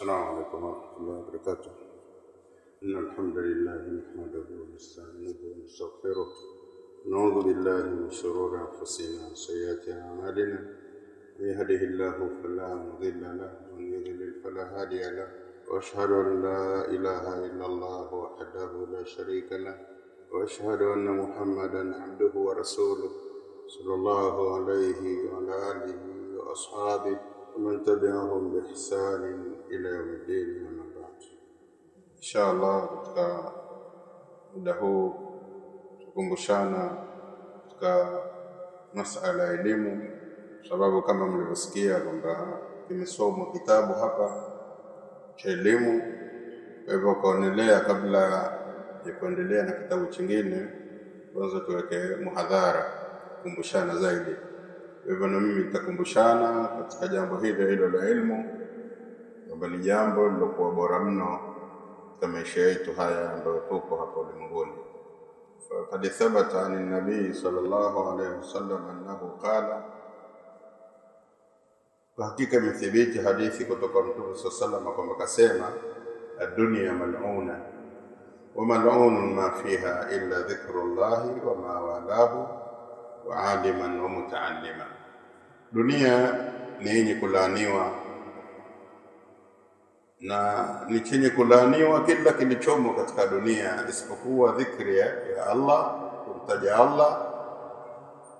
السلام عليكم ورحمة الله وبركاته. إن الحمد لله نحمده ونستعينه ونستغفره. نعوذ بالله من شرور أنفسنا وسيئات أعمالنا. من يهده الله فلا مضل له ومن يضلل فلا هادي له. وأشهد أن لا إله إلا الله وحده لا شريك له. وأشهد أن محمدا عبده ورسوله صلى الله عليه وعلى آله وأصحابه ومن تبعهم بإحسان ile ya madeni na. Insha Allah, katika muda huu tukumbushana katika masala ya elimu, sababu kama mlivyosikia kwamba kimesomwa kitabu hapa cha elimu. Kwa hivyo kaonelea, kabla ya kuendelea na kitabu chingine, kwanza tuweke muhadhara kukumbushana zaidi. Kwa hivyo na mimi nitakumbushana katika jambo hili hilo la elimu ni jambo lilokuwa bora mno katika maisha yetu haya ambayo tuko hapa ulimwenguni. Fakad thabata ani nabii sallallahu alaihi wasallam annahu qala, kwa hakika imethibiti hadithi kutoka Mtume sallallahu alayhi wasallam kwamba kasema, addunya maluna wa mal'unun ma fiha illa dhikru llahi wa ma walahu wa aliman wa mutaallima, dunia ni yenye kulaaniwa na ni chenye kulaaniwa kila kilichomo katika dunia isipokuwa dhikri ya Allah, kumtaja Allah,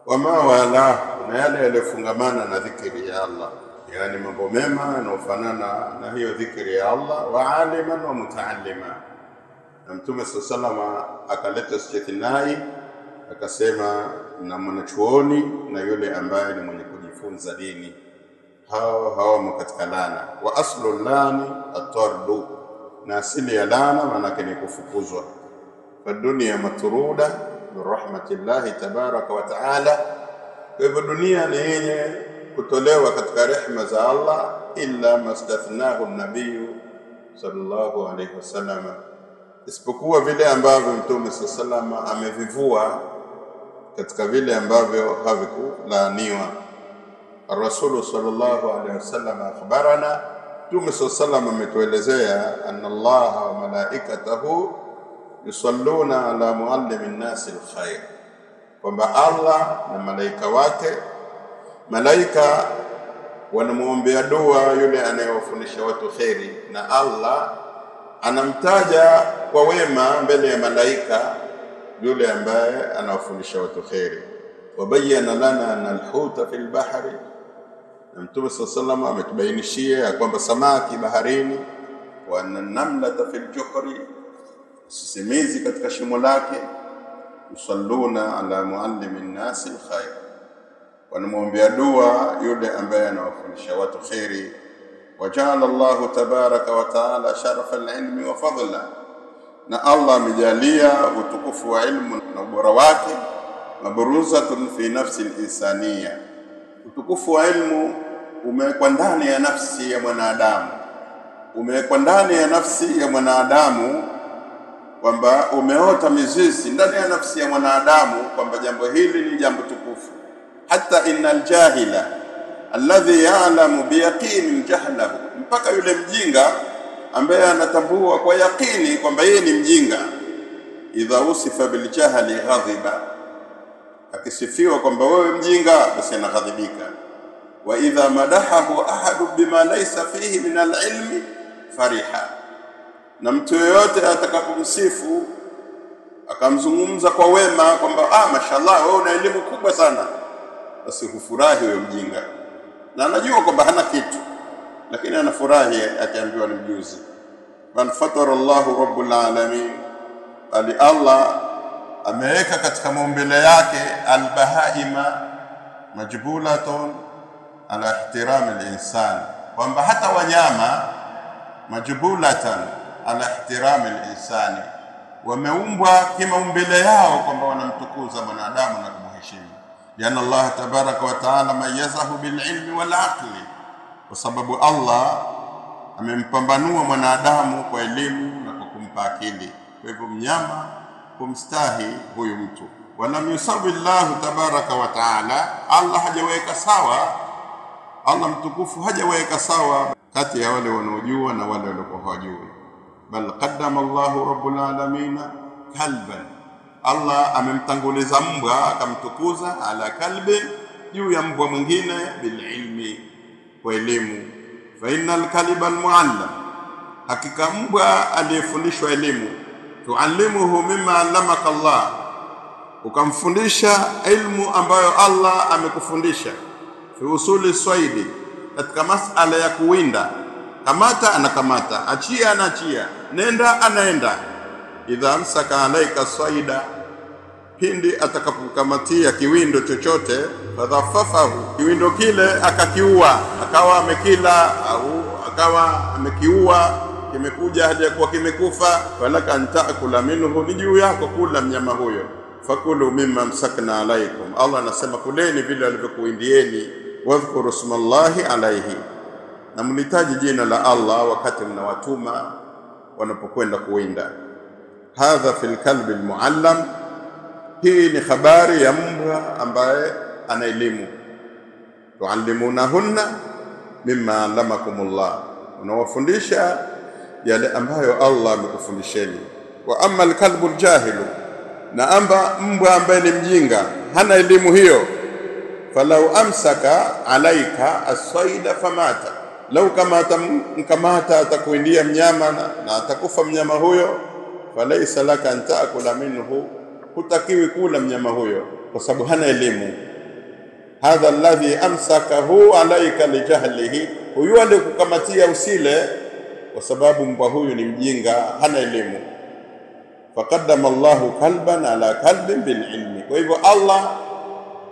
wama walahu, na yale yaliyofungamana na dhikri ya Allah, yaani mambo mema yanayofanana na hiyo dhikri ya Allah, wa aliman wa mutaallima. Na Mtume saa salama akaleta istithnai akasema, na mwanachuoni na yule ambaye ni mwenye kujifunza dini hao hawamo katika laana. Wa aslu lani atardu, na asili ya laana maanake ni kufukuzwa. Fadunia matruda birahmatillahi tabaraka wa taala, kwa hivyo dunia ni yenye kutolewa katika rehma za Allah, illa mastathnahu nabiyu sallallahu alaihi wasallam, isipokuwa vile ambavyo Mtume sallallahu saa wasallam amevivua katika vile ambavyo havikulaaniwa. Rasulu sallallahu alaihi wasallam akhbarana, Mtume saa salam ametuelezea anna Allaha wa malaikatahu yusalluna ala muallimi nnasi lkhair, kwamba Allah na malaika wake, malaika wanamwombea dua yule anayewafundisha watu kheri, na Allah anamtaja kwa wema mbele ya malaika yule ambaye anawafundisha watu kheri. Wabayana lana anna alhuta fi lbahri na Mtume saa salam ametubainishia ya kwamba samaki baharini, wa namlata fil juhri, sisimizi katika shimo lake, yusalluna ala muallimi nnasi lkhair, wanamwombea dua yule ambaye anawafundisha watu kheri. Wajaala Allahu tabaraka wa taala sharafa lilmi wa fadla, na Allah amejalia utukufu wa ilmu na ubora wake, mabruzatun fi nafsi linsaniya utukufu wa ilmu umewekwa ndani ya nafsi ya mwanadamu, umewekwa ndani ya nafsi ya mwanadamu, kwamba umeota mizizi ndani ya nafsi ya mwanadamu, kwamba jambo hili ni jambo tukufu. Hata innal jahila alladhi ya'lamu biyaqini jahlahu, mpaka yule mjinga ambaye anatambua kwa yaqini kwamba yeye ni mjinga, idha usifa biljahli ghadhiba akisifiwa kwamba wewe mjinga, basi anaghadhibika. wa idha madahahu ahadu bima laysa fihi min alilmi fariha, na mtu yoyote atakapomsifu akamzungumza kwa wema kwamba ah, mashallah wewe una elimu kubwa sana, basi hufurahi huyo mjinga, na anajua kwamba hana kitu, lakini anafurahi akiambiwa ni mjuzi. bal fatara Allahu rabbul alamin, bali Allah ameweka katika maumbile yake albahaima majbulatun ala ihtirami linsani, kwamba hata wanyama majbulatan ala ihtirami linsani, wameumbwa kimaumbile yao kwamba wanamtukuza mwanadamu na kumheshimu. Liana Allah tabaraka wa taala mayazahu bililmi wal aqli, kwa sababu Allah amempambanua mwanadamu kwa elimu na kwa kumpa akili. Kwa hivyo mnyama kumstahi huyu mtu. Walam yusawi llahu tabaraka wa taala, Allah hajaweka sawa, Allah mtukufu hajaweka sawa kati ya wale wanaojua na wale waliokuwa hawajui. Bal qaddama Allahu rabbul alamin kalban, Allah amemtanguliza mbwa akamtukuza, ala kalbi, juu ya mbwa mwingine, bililmi, kwa elimu. Fa innal kalba almuallam, hakika mbwa aliyefundishwa elimu, tuallimuhu mimma allamaka Allah, ukamfundisha ilmu ambayo Allah amekufundisha fi usuli swaidi, katika masala ya kuwinda. Kamata anakamata, achia anaachia, nenda anaenda. Idha amsaka alaika swaida, pindi atakapokamatia kiwindo chochote, fadhafafahu, kiwindo kile akakiua, akawa amekila au akawa amekiua, kimekuja hadi ya kuwa kimekufa, falaka antakula minhu, ni juu yako kula mnyama huyo. Fakulu mimma msakna alaikum, Allah anasema kuleni vile alivyokuindieni wadhkuru smallahi alaihi, na mlitaji jina la Allah wakati mnawatuma wanapokwenda kuwinda. Hadha fi lkalbi lmuallam, hii ni habari ya mbwa ambaye ana elimu. Tuallimunahunna mimma allamakumullah, unawafundisha yale ambayo Allah amekufundisheni. Wa amma alkalbu aljahilu, na amba mbwa ambaye ni mjinga hana elimu hiyo falau amsaka alaika aswaida famata, lau kama atamkamata atakuindia mnyama na, na atakufa mnyama huyo, falaisa laka an taakula minhu, hutakiwi kula mnyama huyo kwa sababu hana elimu. Hadha alladhi amsakahu alaika lijahlihi, huyu aliyekukamatia usile kwa sababu mbwa huyu ni mjinga, hana elimu. Faqaddama Allahu kalban ala kalbin bililmi, kwa hivyo Allah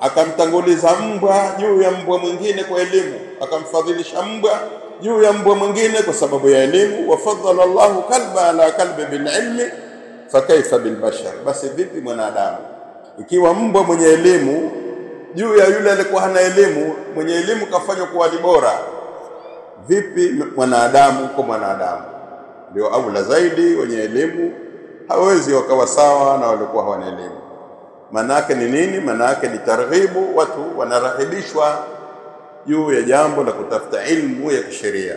akamtanguliza mbwa juu ya mbwa mwingine kwa elimu, akamfadhilisha mbwa juu ya mbwa mwingine kwa sababu ya elimu. Wafadhala Allahu kalba ala kalbi bililmi, fakaifa bilbashar, basi vipi mwanadamu? Ikiwa mbwa mwenye elimu juu ya yule aliyekuwa hana elimu, mwenye elimu kafanywa kuwa ni bora, vipi mwanadamu kwa mwanadamu? Ndio aula zaidi, wenye elimu hawezi wakawa sawa na waliokuwa hawana elimu. manake ni nini? manake ni targhibu, watu wanarahibishwa juu ya jambo la kutafuta ilmu ya kisheria.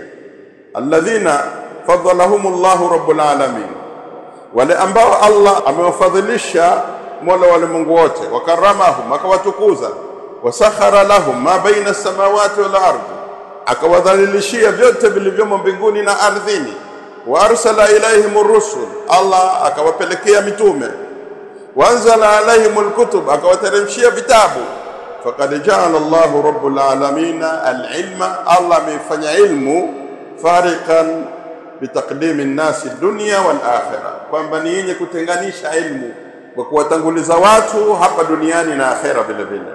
Alladhina fadhalahum llahu rabbul alamin, wale ambao Allah amewafadhilisha mola wa ulimwengu wote, wakaramahum, akawatukuza, wasakhara lahum ma baina samawati wal ardhi, akawadhalilishia vyote vilivyomo mbinguni na ardhini, wa arsala ilaihim rusul, Allah akawapelekea mitume waanzala alaihim alkutub, akawateremshia vitabu. Faqad jaala Allahu rabbul alamin alilma, Allah ameifanya ilmu fariqan bitaqdimi nnasi dunya wal akhirah, kwamba ni yenye kutenganisha ilmu kwa kuwatanguliza watu hapa duniani na akhera vile vile.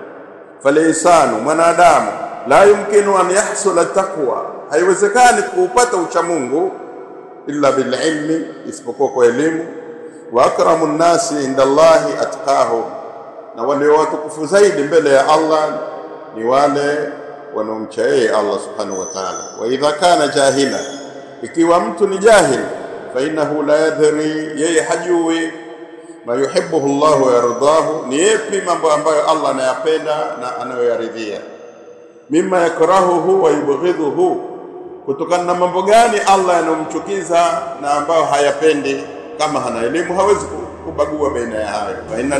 Falinsanu, mwanadamu la yumkinu an yahsula taqwa, haiwezekani kuupata uchamungu illa bililmi, isipokuwa kwa elimu. Wa akramu nnasi inda Allahi atqahum, na walio watukufu zaidi mbele ya Allah ni wale wanaomcha yeye Allah subhanahu wa ta'ala. Wa idha kana jahila, ikiwa mtu ni jahil, fa innahu la yadhri, yeye hajui. Ma yuhibbuhu Allahu wa yardahu, ni yepi mambo ambayo Allah anayapenda na anayoyaridhia, mimma yakrahuhu wa yubghidhuhu, kutokana na mambo gani Allah yanayomchukiza na ambayo hayapendi kama hana elimu hawezi kubagua baina ya hayo. fa inna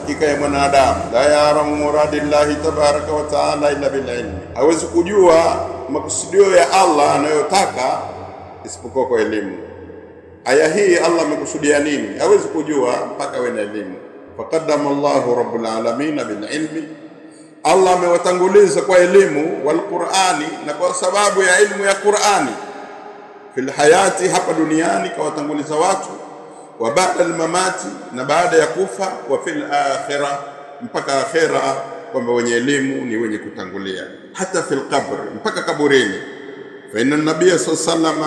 hakika ya mwanadamu, la yaramu muradi llahi tabaraka wa taala illa bililmi, hawezi kujua makusudio ya Allah anayotaka isipokuwa kwa elimu. Aya hii Allah amekusudia nini? Hawezi kujua mpaka we na elimu. Faqaddama Allahu rabbul alamin bililmi, Allah amewatanguliza kwa elimu, wal Qur'ani, na kwa sababu ya elimu ya Qurani. Fil hayati, hapa duniani kawatanguliza watu, wa baada almamati, na baada ya kufa, wa fil akhira, mpaka akhira, kwamba wenye elimu ni wenye kutangulia, hata fil qabr, mpaka kaburini. Fa inna nabiyya sallallahu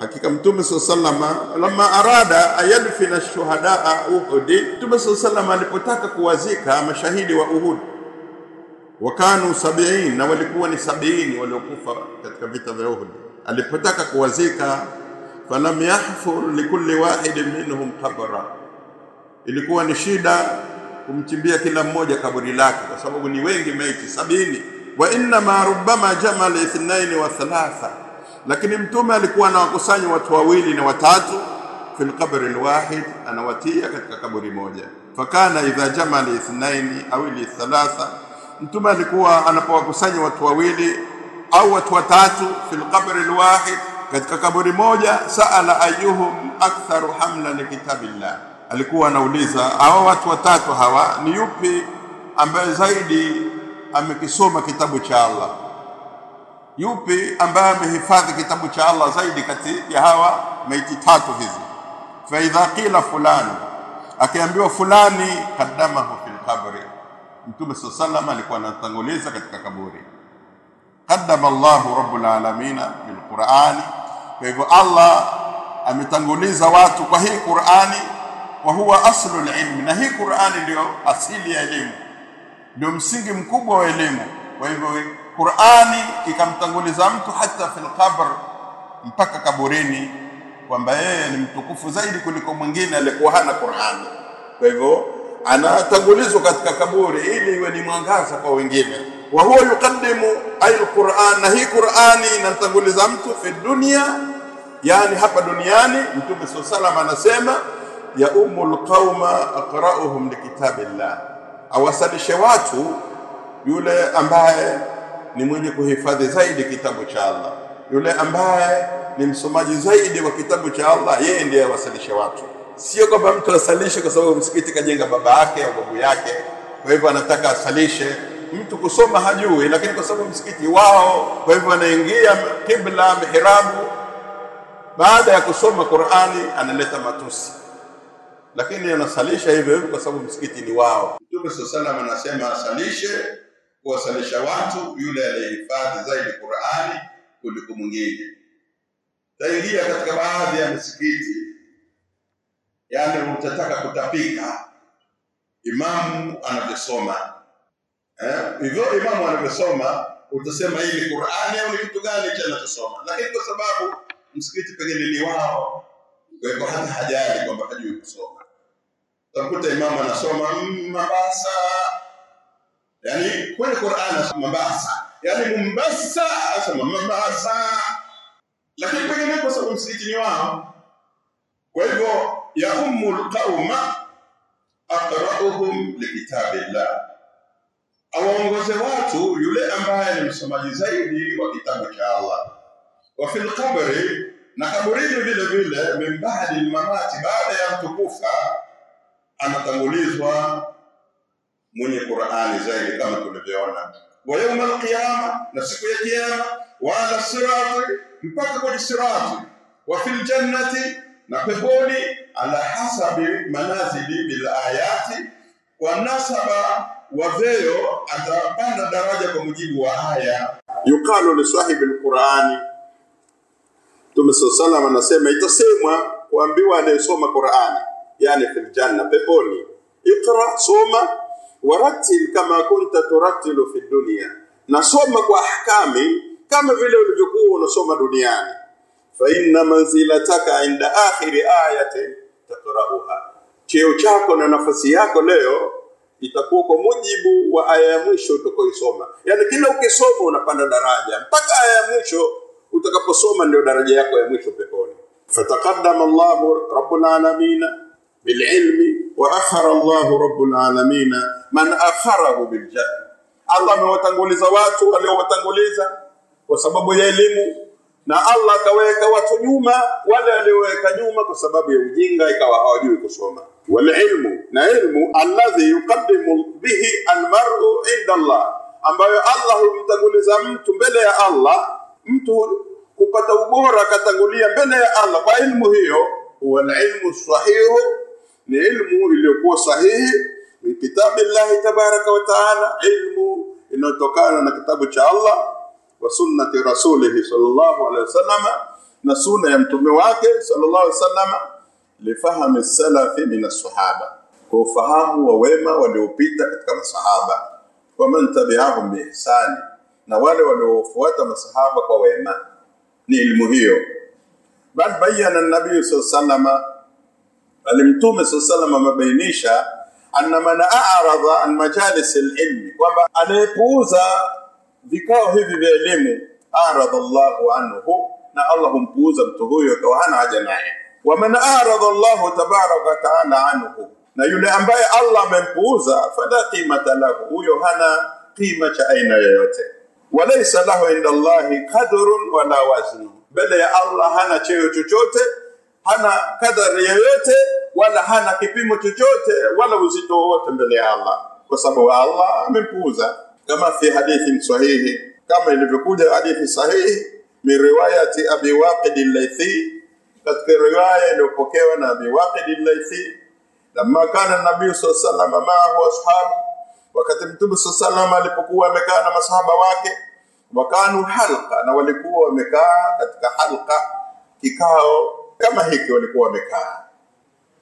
hakika mtume sallallahu alayhi lama arada ayadfina shuhadaa Uhudi, mtume alayhi wasallam alipotaka kuwazika mashahidi wa Uhud wakanu sabiini, na walikuwa ni sabiini waliokufa katika vita vya Uhud alipotaka kuwazika, falam yahfur likulli wahidin minhum qabra, ilikuwa ni shida kumchimbia kila mmoja kaburi lake, kwa sababu ni wengi maiti sabini. Wa innama rubbama jamal ithnaini wa thalatha, lakini mtume alikuwa anawakusanya watu wawili na watatu fi qabri lwahid, anawatia katika kaburi moja. Fakana idha jamaa lithnaini au lithalatha, mtume alikuwa anapowakusanya watu wawili au watu watatu fil qabri alwahid, katika kaburi moja, saala ayuhum aktharu hamla likitabillah, alikuwa anauliza hawa watu watatu hawa ni yupi ambaye zaidi amekisoma kitabu cha Allah? Yupi ambaye amehifadhi kitabu cha Allah zaidi kati ya hawa maiti tatu hizi. Fa idha qila fulani, akiambiwa fulani, kadamahu fil qabri, Mtume saa salam alikuwa anatanguliza katika kaburi. Qaddama Allahu rabbul alamina bilqurani, kwa hivyo Allah ametanguliza watu kwa hii Qurani, wa huwa aslul ilmi, na hii Qurani ndio asili ya elimu, ndio msingi mkubwa wa elimu. Kwa hivyo Qurani ikamtanguliza mtu hata fil qabr, mpaka kaburini, kwamba yeye ni mtukufu zaidi kuliko mwingine aliyekuwa hana Qurani. Kwa hivyo anatangulizwa katika kaburi ili iwe ni mwangaza kwa wengine. Wa huwa yuqaddimu ay alquran, na hii Qurani inatanguliza mtu fi dunia, yani hapa duniani. Mtume sallallahu salam anasema ya umul qauma aqra'uhum likitabillah, awasalishe watu yule ambaye ni mwenye kuhifadhi zaidi kitabu cha Allah, yule ambaye ni msomaji zaidi wa kitabu cha Allah, yeye ndiye awasalishe watu. Sio kwamba mtu asalishe kwa sababu msikiti kajenga baba yake au babu yake, kwa hivyo anataka asalishe. Mtu kusoma hajui, lakini kwa sababu msikiti wao, kwa hivyo anaingia kibla mihrabu, baada ya kusoma Qur'ani analeta matusi, lakini anasalisha hivyo hivyo kwa sababu msikiti ni wao. Mtume sallallahu salam anasema asalishe kuwasalisha watu yule aliyehifadhi zaidi Qur'ani kuliko mwingine. Taingia katika baadhi ya misikiti, yani utataka kutapika imamu anavyosoma eh, hivyo imamu anavyosoma utasema hii ni Qur'ani au ni kitu gani cha anachosoma, lakini kwa sababu msikiti pengine ni wao, kwa hivyo hata hajali kwamba hajui kusoma. Utakuta imamu anasoma mm, Mabasa yani kwenye Qur'an anasoma mabasa yani mumbasa asema mabasa lakini pengine kwa sababu msikiti ni wao. Kwa hivyo ya lqauma qauma aqra'uhum likitabillah, awaongoze watu yule ambaye ni msomaji zaidi wa kitabu cha Allah. Wa fil qabri, na kaburini vile vile, min ba'di al-mamati, baada ya mtu kufa anatangulizwa mwenye Qur'ani zaidi kama tulivyoona, wa yauma alqiyama, na siku ya kiyama, wa ala sirati, mpaka kwenye sirati, wa fil jannati, na peponi, ala hasabi manazili bil ayati, kwa nasaba wa atapanda daraja kwa mujibu wa aya. Yuqalu li sahibi alqurani, Mtume saa salam anasema, itasemwa kuambiwa anayesoma Qur'ani, yani fil janna, peponi, iqra, soma warattil kama kunta turatilu fi dunia, nasoma kwa ahkami kama vile ulivyokuwa unasoma duniani. Fa inna manzilataka inda akhiri ayatin takrauha, cheo chako na nafasi yako leo itakuwa kwa mujibu wa aya ya mwisho utakaoisoma. Yani kila ukisoma unapanda daraja mpaka aya ya mwisho utakaposoma, ndio daraja yako ya mwisho peponi. Fataqaddama Allahu rabbul alamin bililmi wa akhara Allahu rabbul alamin man akharahu biljahl, Allah amewatanguliza watu waliowatanguliza kwa sababu ya elimu, na Allah akaweka watu nyuma, wale walioweka nyuma kwa sababu ya ujinga, ikawa hawajui kusoma. Walilmu, na ilmu alladhi yuqaddimu bihi almar'u inda Allah, ambayo Allah humtanguliza mtu mbele ya Allah, mtu kupata ubora akatangulia mbele ya Allah. Kwa ilmu hiyo, huwa alilmu sahihu, ni ilmu iliyokuwa sahihi. Min kitabi llahi tabaraka wa taala, ilmu inayotokana na kitabu cha Allah wa sunnati rasulihi sallallahu alaihi wasallam, na sunna ya mtume wake sallallahu alaihi wasallam, lifahami salafi min assahaba, kwa ufahamu wa wema waliopita katika masahaba, wa man tabi'ahum biihsani, na wale waliofuata masahaba kwa wema, ni ilmu hiyo. Bal bayyana nabii sallallahu alaihi wasallam, mtume sallallahu anna man a'rada an majalis al-ilmi, kwamba anayepuuza vikao hivi vya elimu, arada llahu anhu, na Allah humpuuza mtu huyo akawa hana haja naye. Waman arada llahu tabaraka wa taala anhu, na yule ambaye Allah amempuuza, fala qimata lahu, huyo hana qima cha aina yoyote. Walaysa lahu inda llahi qadrun wala waznu, mbele ya Allah hana cheo chochote, hana kadari yoyote, wala hana kipimo chochote, wala uzito wowote mbele ya Allah, kwa sababu Allah amempuuza, kama fi hadithin sahihi, kama ilivyokuja hadithi sahihi min riwayati Abi Waqid al-Laythi, katika riwaya iliyopokewa na Abi Waqid al-Laythi, lamma kana nabii alayhi wasallam maahu wakati Mtume wasallam alipokuwa amekaa na masahaba wake, wakanu halqa, na walikuwa wamekaa katika halqa, kikao kama hiki walikuwa wamekaa.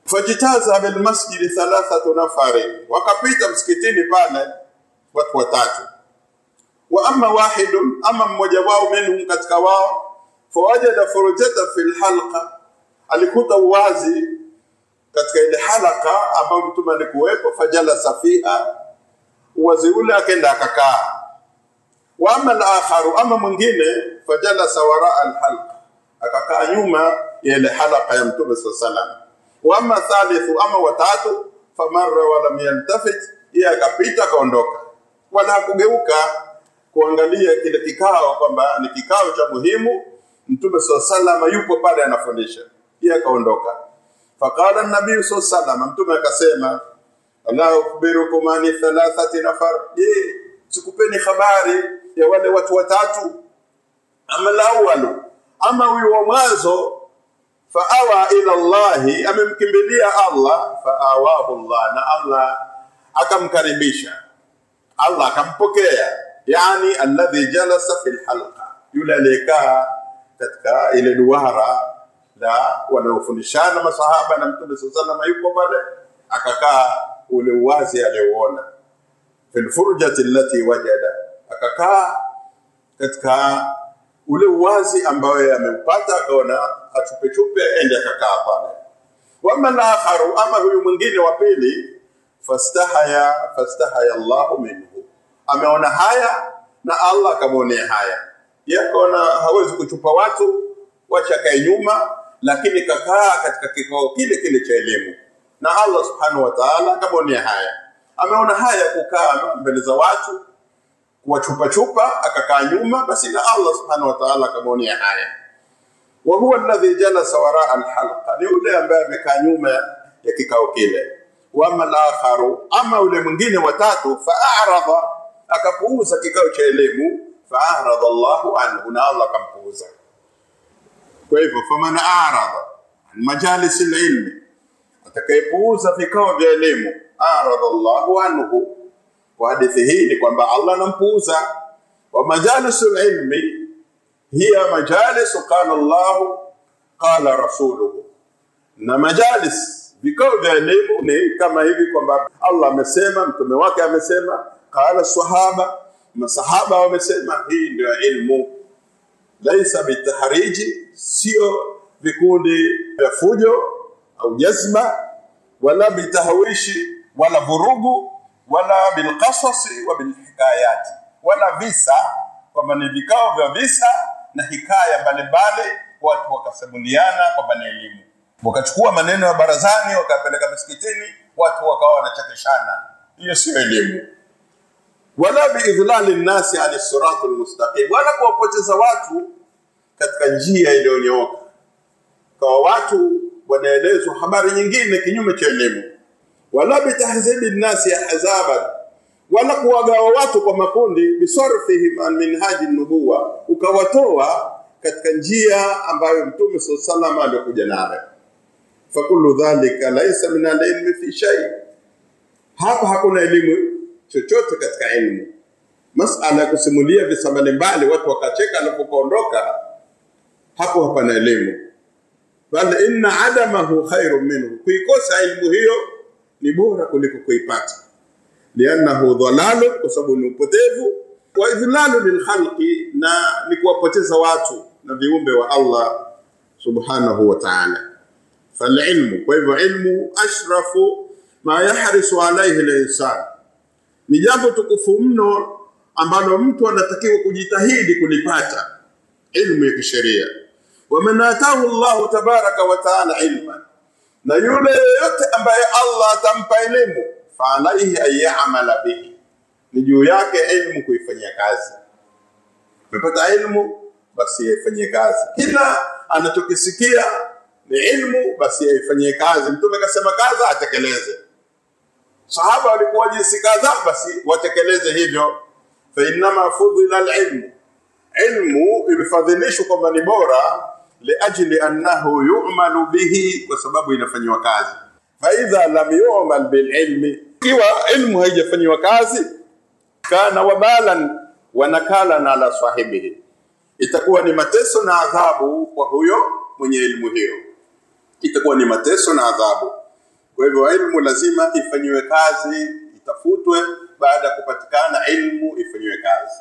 Fajitaza bilmasjidi thalathatu nafari, wakapita msikitini pale watu watatu. Wa amma wahidun, ama mmoja wao minhum, katika wao, fawajada furujata fil halqa, alikuta uwazi katika ile halaka ambayo mtume alikuwepo, fajalasa fiha, uwazi ule akenda akakaa. Wa amma al-akharu, ama mwingine, fajalasa waraa al-halqa, akakaa nyuma ya ile halaka ya mtume sallallahu alayhi wasallam wa amma thalithu, ama watatu, famarra walam yaltafit, yeye akapita akaondoka, wala hakugeuka kuangalia kile kikao kwamba ni kikao cha muhimu. Mtume swalla salama yupo pale anafundisha, pia akaondoka. Faqala nabii swalla salama mtume akasema, ala ukhbirukum ani thalathati nafar, je, sikupeni habari ya wale watu watatu? Ama lawalu, ama huyu wa mwanzo faawa ila llahi amemkimbilia Allah, faawahu Allah, na Allah akamkaribisha, Allah akampokea, yani alladhi jalasa fil halqa, yule aliyekaa katika ile duara la wanaofundishana masahaba na Mtume saa salama, yuko pale, akakaa ule uwazi aliyouona, fil furjati allati wajada, akakaa katika ule uwazi ambayo ameupata akaona achupechupe, ende akakaa pale. Wama al-akharu, ama huyu mwingine wa pili, fastahaya fastahaya Allahu minhu, ameona haya na Allah akamwonea haya. Yakaona akaona hawezi kuchupa watu, wacha kae nyuma, lakini kakaa katika kikao kile kile cha elimu, na Allah subhanahu wa ta'ala akamwonea haya. Ameona haya kukaa mbele za watu kuwachupa chupa akakaa nyuma, basi na Allah subhanahu wa ta'ala akamwonea haya. Wa huwa alladhi jalasa waraa alhalqa, ni yule ambaye amekaa nyuma ya kikao kile. Wa amma al-akharu, ama yule mwingine watatu, faaradha, akapuuza kikao cha elimu, faaradha Allahu anhu, na Allah akampuuza. Kwa hivyo faman aradha an majalisi lilmi, atakayepuuza vikao vya elimu, aradha Allahu anhu kwa hadithi hii ni kwamba Allah anampuuza. wa majalisu ilmi hiya majalisu qala Allah qala rasuluhu, na majalis vikao vya elimu ni kama hivi kwamba Allah amesema, mtume wake amesema, qala sahaba, masahaba wamesema. Hii ndio ilmu, laisa bitahriji, sio vikundi vya fujo au jazma, wala bitahwishi, wala vurugu wala bilqasasi wa bilhikayati, wala visa, kwamba ni vikao vya visa na hikaya mbalimbali, watu wakasimuliana kwamba ni elimu, wakachukua maneno ya barazani wakapeleka misikitini, watu wakawa wanachekeshana. Hiyo sio elimu. Wala biidhlali nnasi ani sirati lmustaqim, wala kuwapoteza watu katika njia iliyonyooka, kwa watu wanaelezwa habari nyingine kinyume cha elimu wala bitahzibi nnasi ahzaban, wala kuwagawa watu kwa makundi, bisarfihim an minhaji nubuwa, ukawatoa katika njia ambayo Mtume saa salama aliokuja nayo. Fakullu dhalika laisa min alilmi fi shay, hapa hakuna elimu chochote katika elimu. Masala ya kusimulia visa mbalimbali, watu wakacheka alipokuondoka, hapo hapana elimu. Bal inna adamahu khairu minhu, kuikosa elimu hiyo ni bora kuliko kuipata, liannahu dhalalu, kwa sababu ni upotevu, wa idhlalu lilkhalqi, na ni kuwapoteza watu na viumbe wa Allah subhanahu wa ta'ala. Falilmu, kwa hivyo ilmu ashrafu ma alaihi linsan, ni jambo tukufu mno ambalo mtu anatakiwa kujitahidi kulipata, ilmu ya kisheria. waman atahu llahu tabaraka wa taala ilman, na yule yeyote ambaye Allah atampa elimu, faalaihi ayamala yamala bihi, ni juu yake ilmu kuifanyia kazi. Umepata ilmu, basi yaifanyie kazi. Kila anachokisikia ni ilmu, basi yaifanyie kazi. Mtume akasema kadha, atekeleze. Sahaba walikuwa jinsi kadha, basi watekeleze hivyo. Fa innama fudhila alilm ilmu imefadhilishwa kwamba ni bora liajli annahu yu'malu bihi, kwa sababu inafanyiwa kazi. Fa idha lam yu'mal bililmi, ikiwa ilmu haijafanyiwa kazi, kana wabalan wa nakalan ala sahibihi, itakuwa ni mateso na adhabu kwa huyo mwenye elimu hiyo, itakuwa ni mateso na adhabu. Kwa hivyo ilmu lazima ifanyiwe kazi, itafutwe baada ya kupatikana ilmu ifanyiwe kazi.